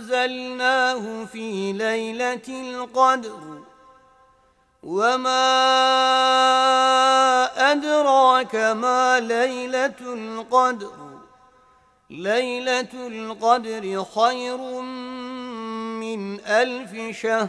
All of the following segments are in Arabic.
أنزلناه في ليلة القدر وما أدراك ما ليلة القدر ليلة القدر خير من ألف شهر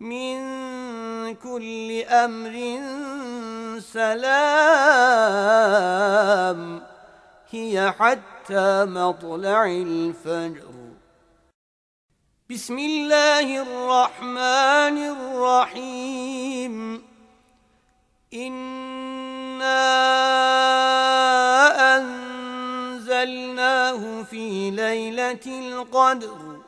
من كل أمر سلام هي حتى مطلع الفجر. بسم الله الرحمن الرحيم. إنا أنزلناه في ليلة القدر.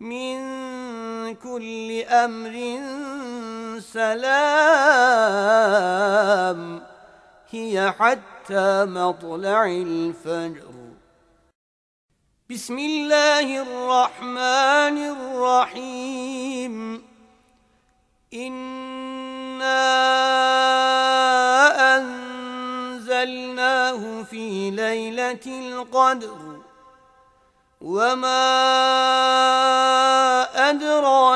من كل أمر سلام هي حتى مطلع الفجر. بسم الله الرحمن الرحيم. إنا أنزلناه في ليلة القدر وما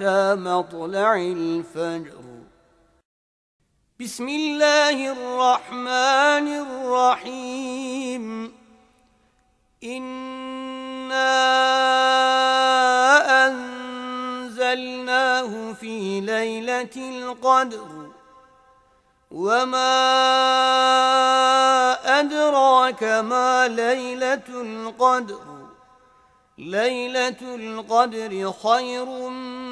مطلع الفجر. بسم الله الرحمن الرحيم. إنا أنزلناه في ليلة القدر. وما أدراك ما ليلة القدر. ليلة القدر خير من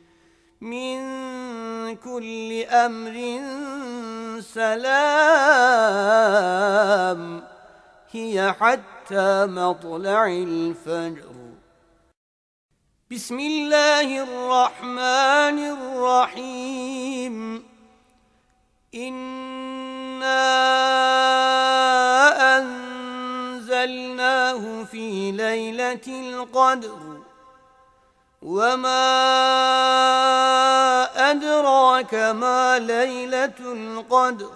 من كل أمر سلام هي حتى مطلع الفجر. بسم الله الرحمن الرحيم. إنا أنزلناه في ليلة القدر. وما أدراك ما ليلة القدر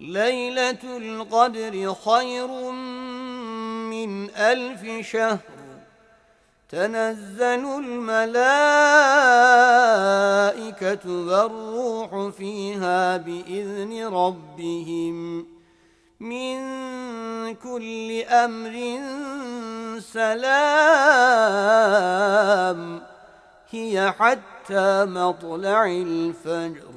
ليلة القدر خير من ألف شهر تنزل الملائكة والروح فيها بإذن ربهم من كل أمر سلام هي حتى مطلع الفجر.